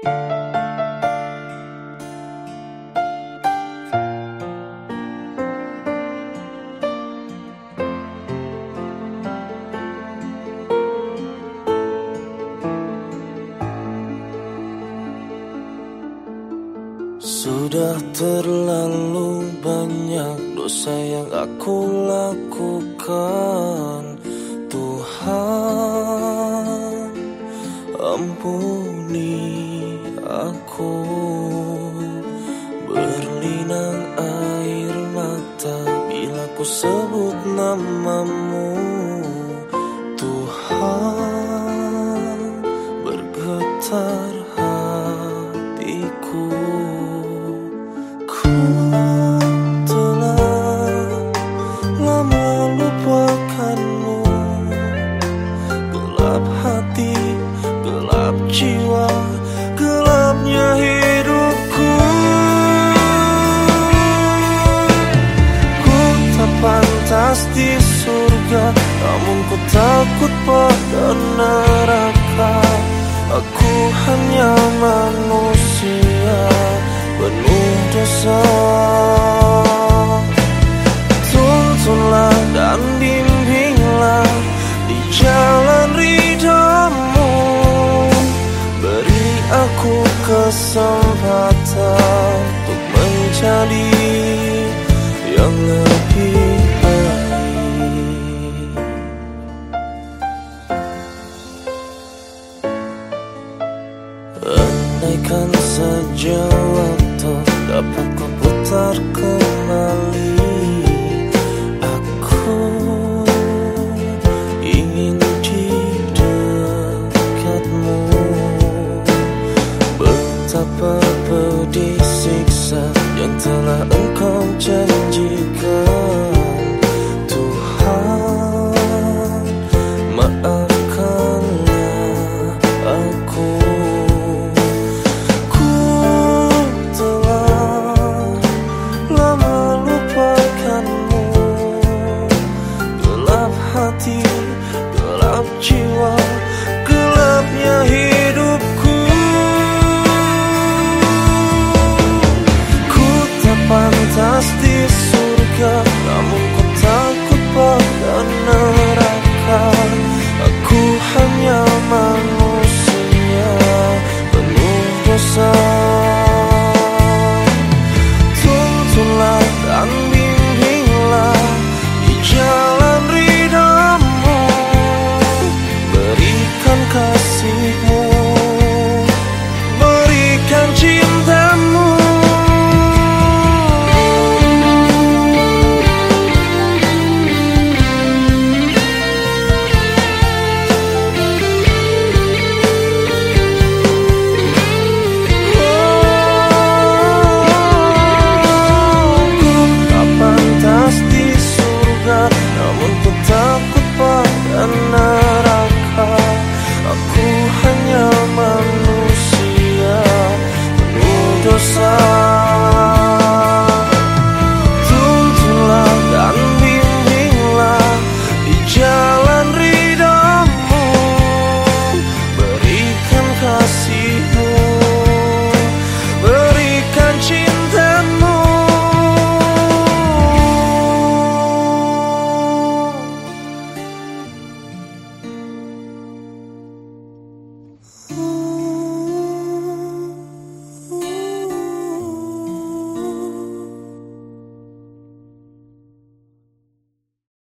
Sudah terlalu banyak dosa yang aku lakukan Tuhan. Ampuni aku Berlinang air mata. Bila ku sebut namamu Tuhan bergetar Namun ku takut pada neraka. Aku hanya manusia penuh dosa. Tuntunlah dan bimbinglah di jalan ridhamu aku kesempatan Andaikan saja waktu dapat kuputar kembali. Betapa pedih siksa yang telah engkau janjikan